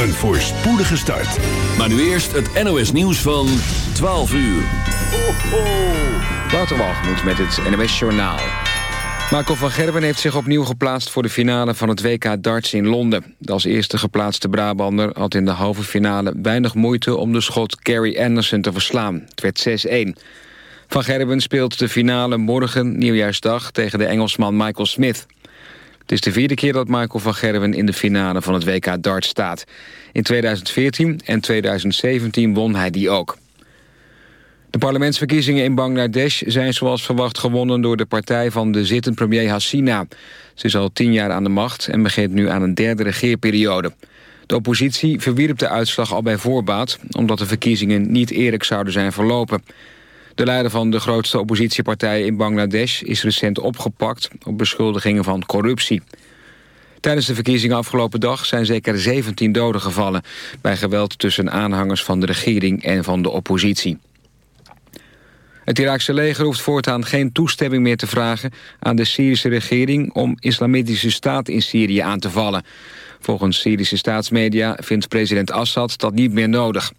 Een voorspoedige start. Maar nu eerst het NOS nieuws van 12 uur. Ho. Wouter met het NOS Journaal. Marco van Gerwen heeft zich opnieuw geplaatst voor de finale van het WK darts in Londen. De als eerste geplaatste Brabander had in de halve finale weinig moeite om de schot Gary Anderson te verslaan. Het werd 6-1. Van Gerwen speelt de finale morgen, nieuwjaarsdag, tegen de Engelsman Michael Smith. Het is de vierde keer dat Michael van Gerwen in de finale van het WK Dart staat. In 2014 en 2017 won hij die ook. De parlementsverkiezingen in Bangladesh zijn zoals verwacht gewonnen door de partij van de zittend premier Hassina. Ze is al tien jaar aan de macht en begint nu aan een derde regeerperiode. De oppositie verwierp de uitslag al bij voorbaat... omdat de verkiezingen niet eerlijk zouden zijn verlopen. De leider van de grootste oppositiepartij in Bangladesh is recent opgepakt op beschuldigingen van corruptie. Tijdens de verkiezingen afgelopen dag zijn zeker 17 doden gevallen... bij geweld tussen aanhangers van de regering en van de oppositie. Het Iraakse leger hoeft voortaan geen toestemming meer te vragen... aan de Syrische regering om islamitische staat in Syrië aan te vallen. Volgens Syrische staatsmedia vindt president Assad dat niet meer nodig...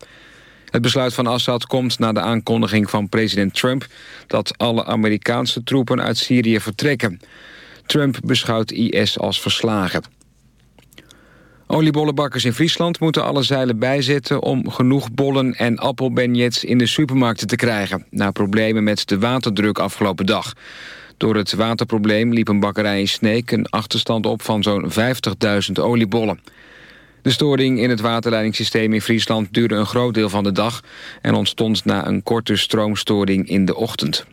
Het besluit van Assad komt na de aankondiging van president Trump... dat alle Amerikaanse troepen uit Syrië vertrekken. Trump beschouwt IS als verslagen. Oliebollenbakkers in Friesland moeten alle zeilen bijzetten... om genoeg bollen en appelbenjets in de supermarkten te krijgen... na problemen met de waterdruk afgelopen dag. Door het waterprobleem liep een bakkerij in Sneek een achterstand op van zo'n 50.000 oliebollen. De storing in het waterleidingssysteem in Friesland duurde een groot deel van de dag... en ontstond na een korte stroomstoring in de ochtend.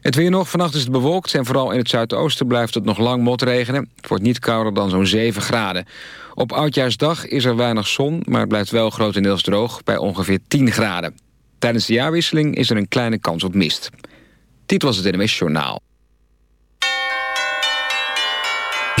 Het weer nog. Vannacht is het bewolkt en vooral in het zuidoosten blijft het nog lang motregenen. Het wordt niet kouder dan zo'n 7 graden. Op Oudjaarsdag is er weinig zon, maar het blijft wel grotendeels droog bij ongeveer 10 graden. Tijdens de jaarwisseling is er een kleine kans op mist. Dit was het NMS Journaal.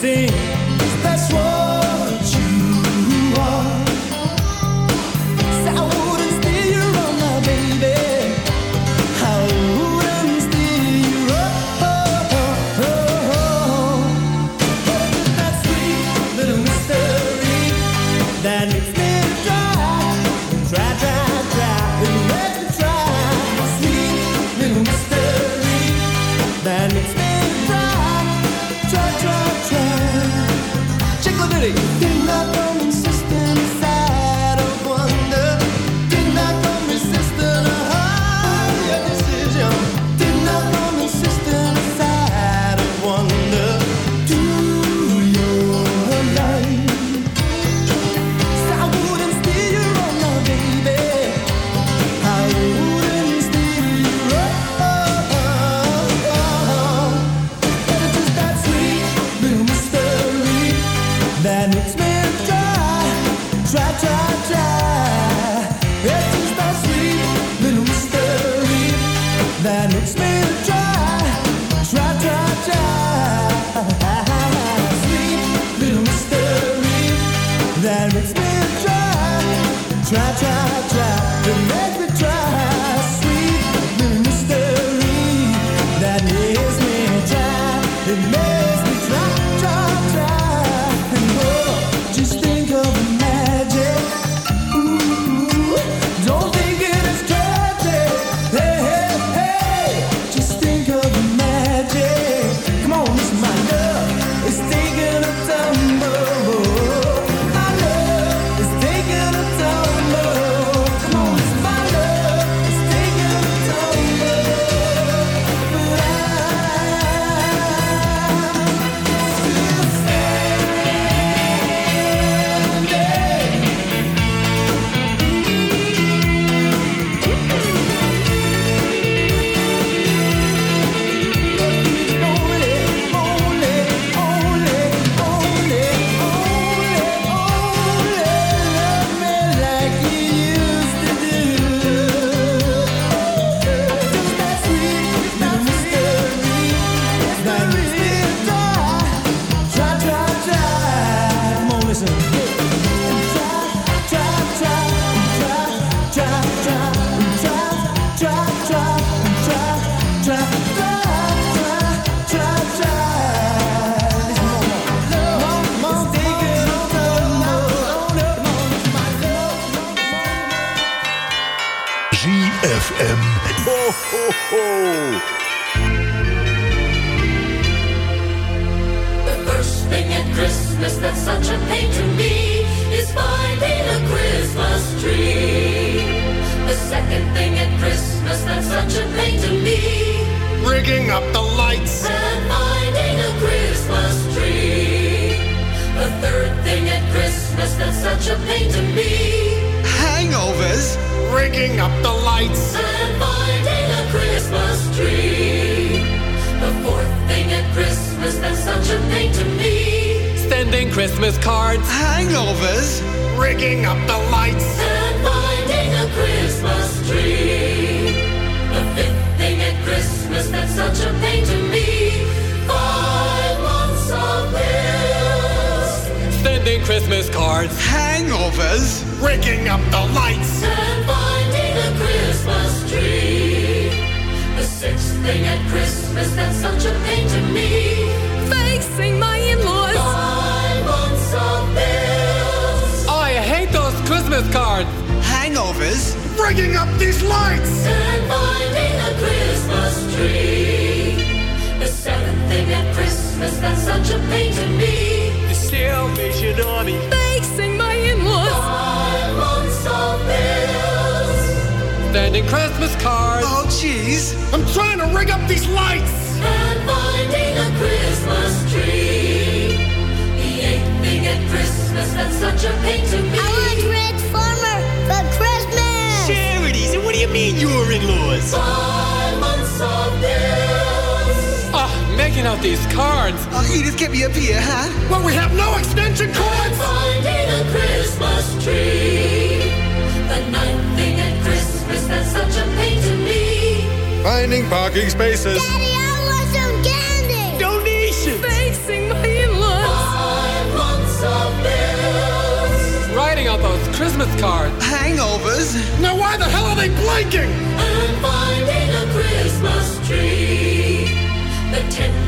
That Christmas cards. Hangovers. Rigging up the lights. and finding a Christmas tree. The sixth thing at Christmas that's such a pain to me. Facing my in-laws. Five months of bills Oh, I hate those Christmas cards. Hangovers. Rigging up these lights. and finding a Christmas tree. The seventh thing at Christmas that's such a pain to me. The Salvation Army. Facing my in-laws. Five months of bills Sending Christmas cards. Oh, jeez. I'm trying to rig up these lights. and finding a Christmas tree. The eighth thing at Christmas that's such a pain to me. I want Red Farmer for Christmas. Charities. And what do you mean, your in-laws? Making out these cards. Oh, Edith, get me up here, huh? Well, we have no extension and cords. finding a Christmas tree. The ninth thing at Christmas that's such a pain to me. Finding parking spaces. Daddy, I want some candy. Donations. Facing my in-laws. Five months of bills Writing out those Christmas cards. Hangovers. Now, why the hell are they blinking? and finding a Christmas tree. The tenth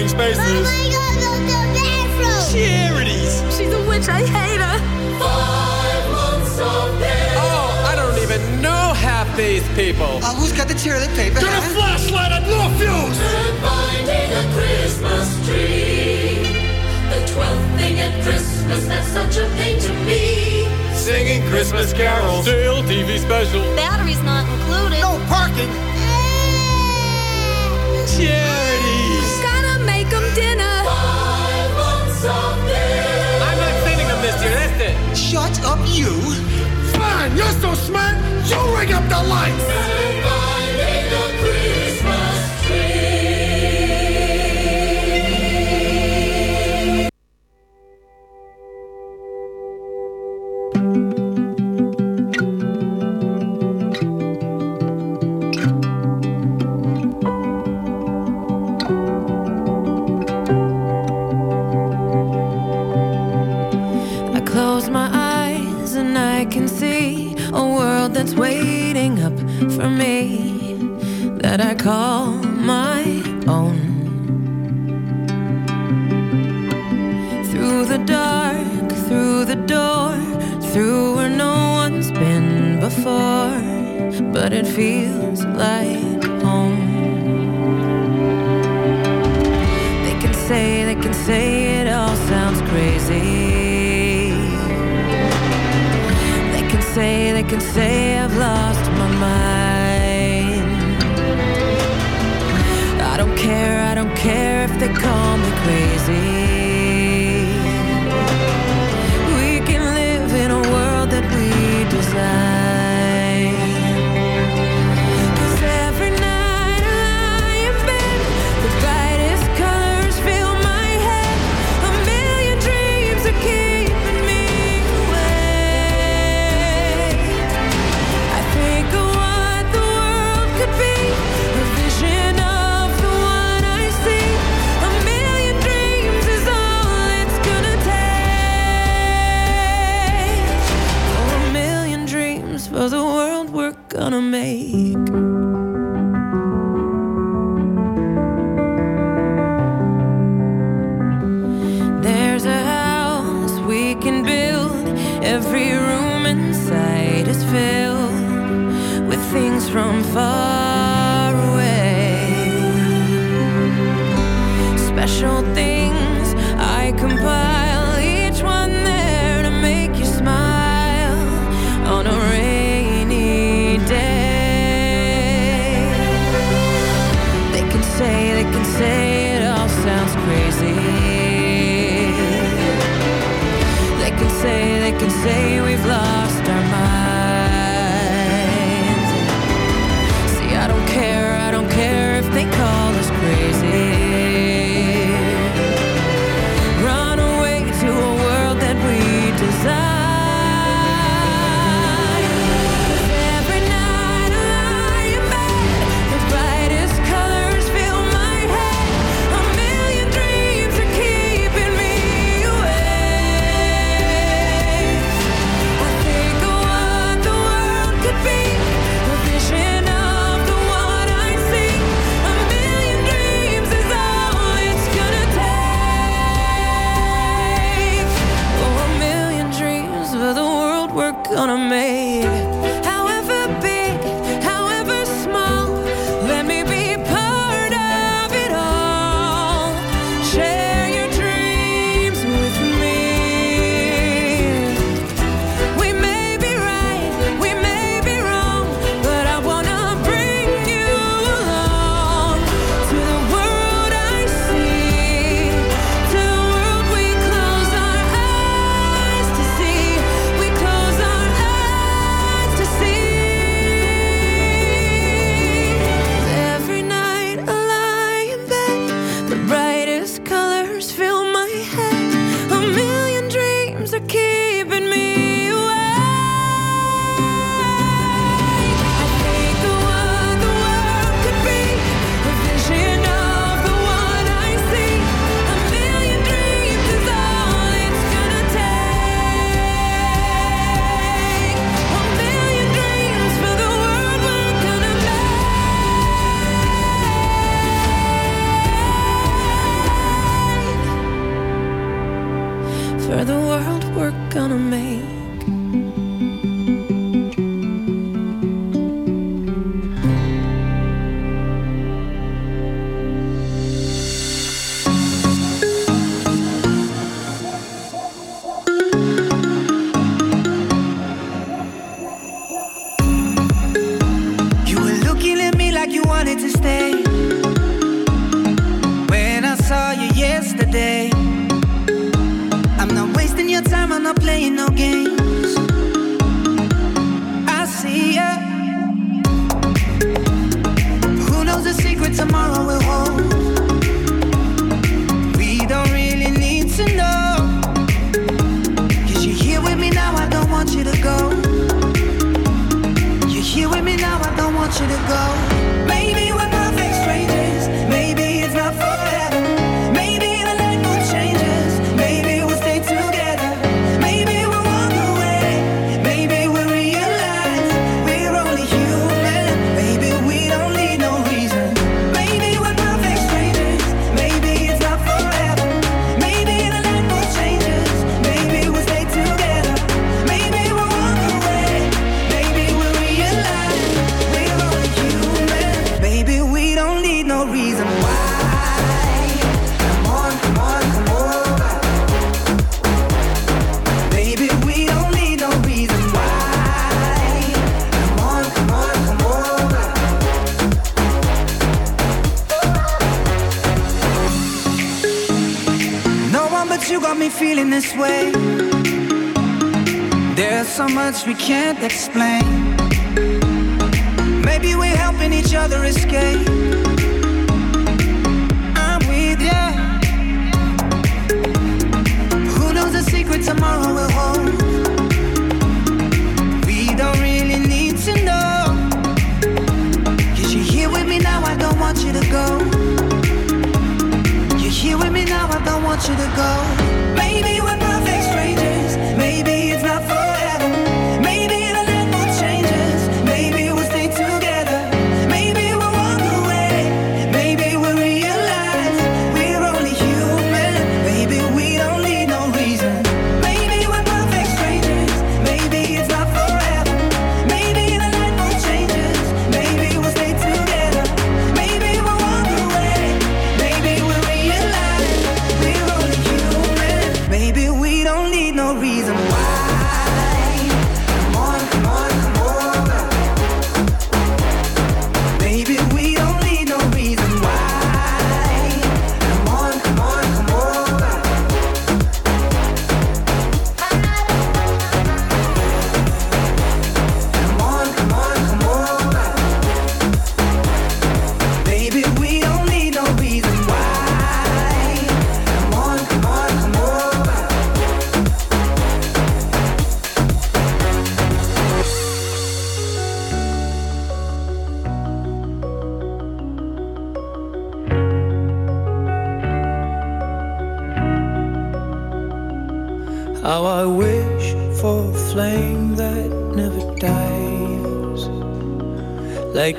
No spaces. I gotta go to the bathroom. Charities. She's a witch. I hate her. Five months of bills Oh, I don't even know half these people. Uh, who's got the toilet paper? Get a flashlight and more fuse. and finding a Christmas tree. The twelfth thing at Christmas that's such a pain to me. Singing Christmas carols. Stale TV special. Battery's not included. No parking. Charities. Sending them that's it. Shut up, you. Fine, you're so smart. You ring up the lights. and finding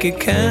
it can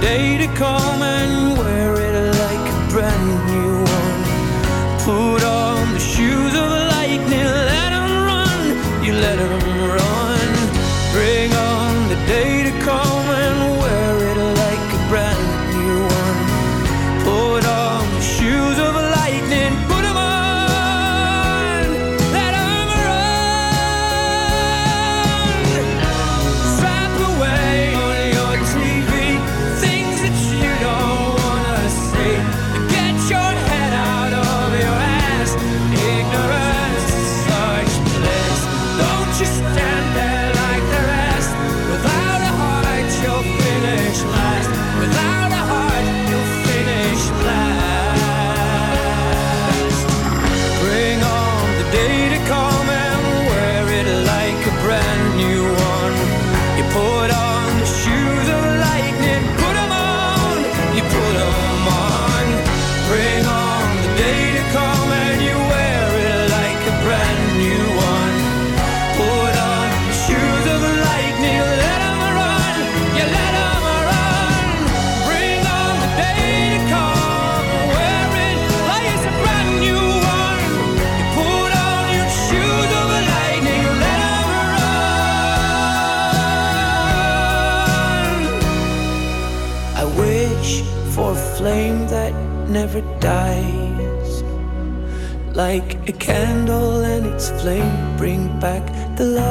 day to come. flame, bring back the light.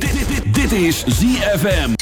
Dit, dit, dit is ZFM.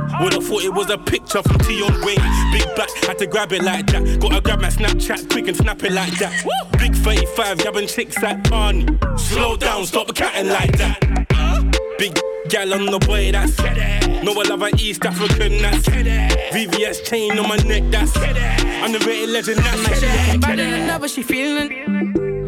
Would've thought it was a picture from Tion Wayne. Big back, had to grab it like that. Gotta grab my Snapchat quick and snap it like that. Big 35, yabbing chicks at Barney. Slow down, stop catting like that. Big gal on the boy, that's No, I love an East African, that's VVS chain on my neck, that's Underrated legend, that's looking better than ever, she feeling.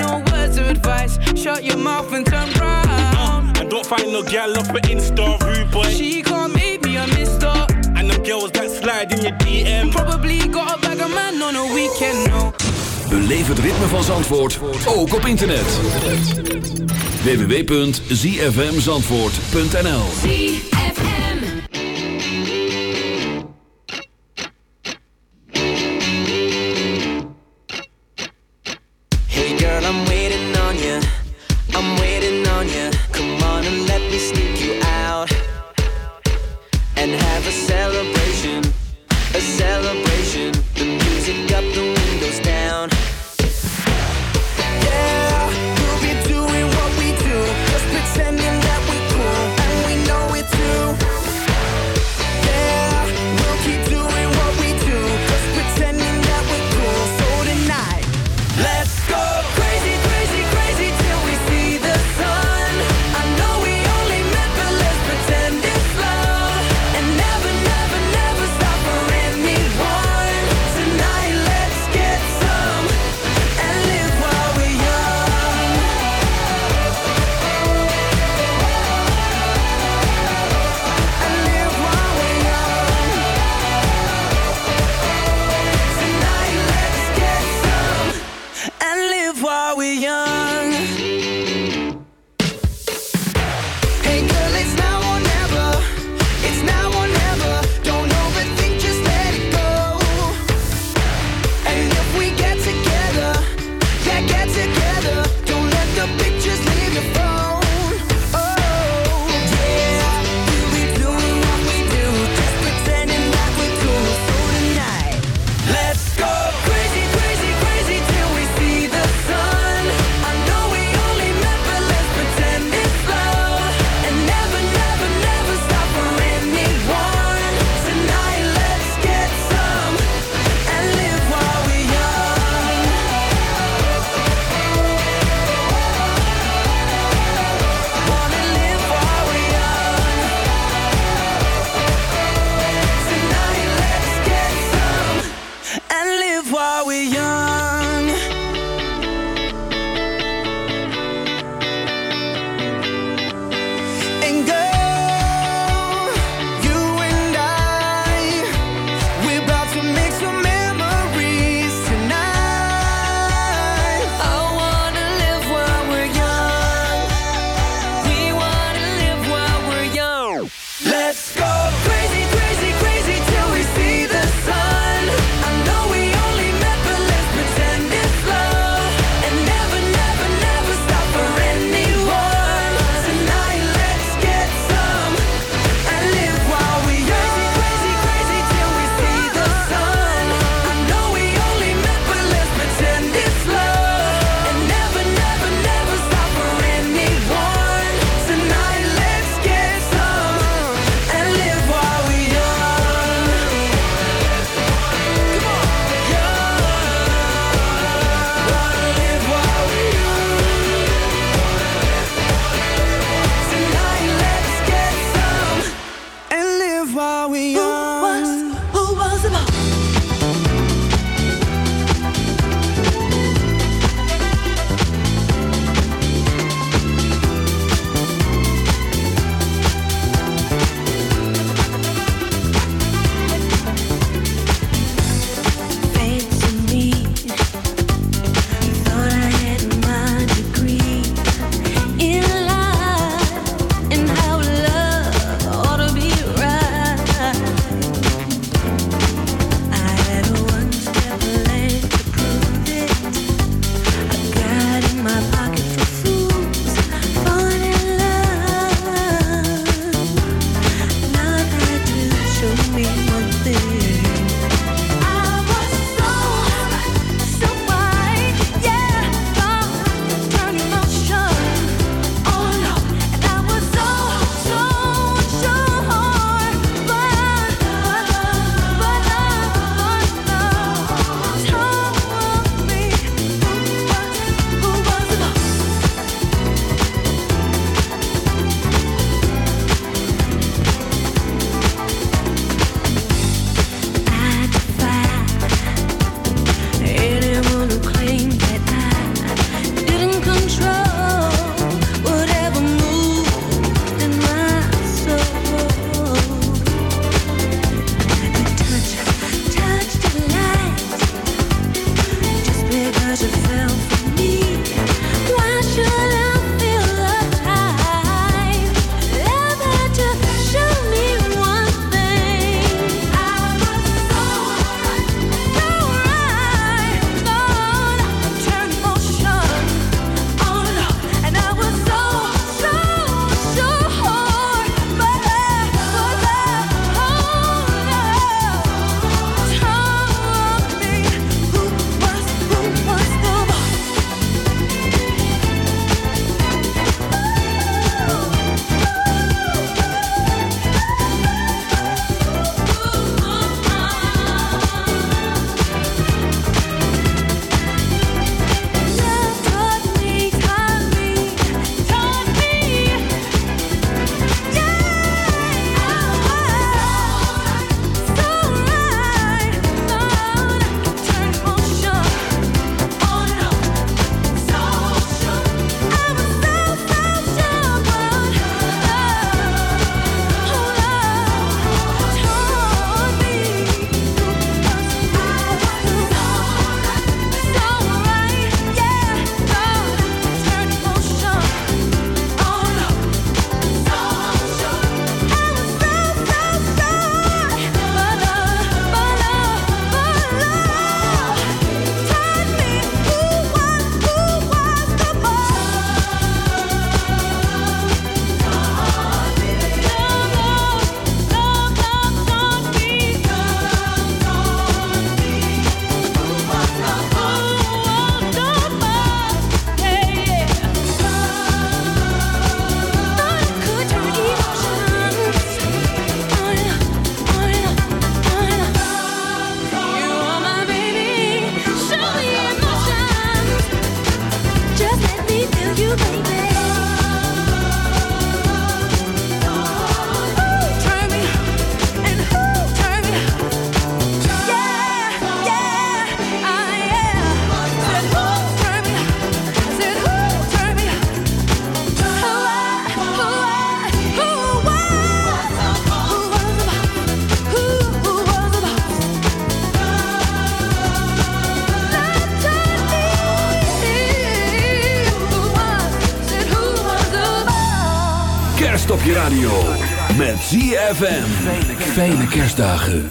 words of advice. Shut your mouth and turn round. And don't find no gal off of Insta, rude boy. She can't make me a mister. And them girls that slide in your DM. Probably got a bag of man on a weekend, no. Beleef het ritme van Zandvoort, ook op internet. www.zfmzandvoort.nl I'm waiting on you. Come on and let me sneak you out and have a celebration. A celebration. Stachel.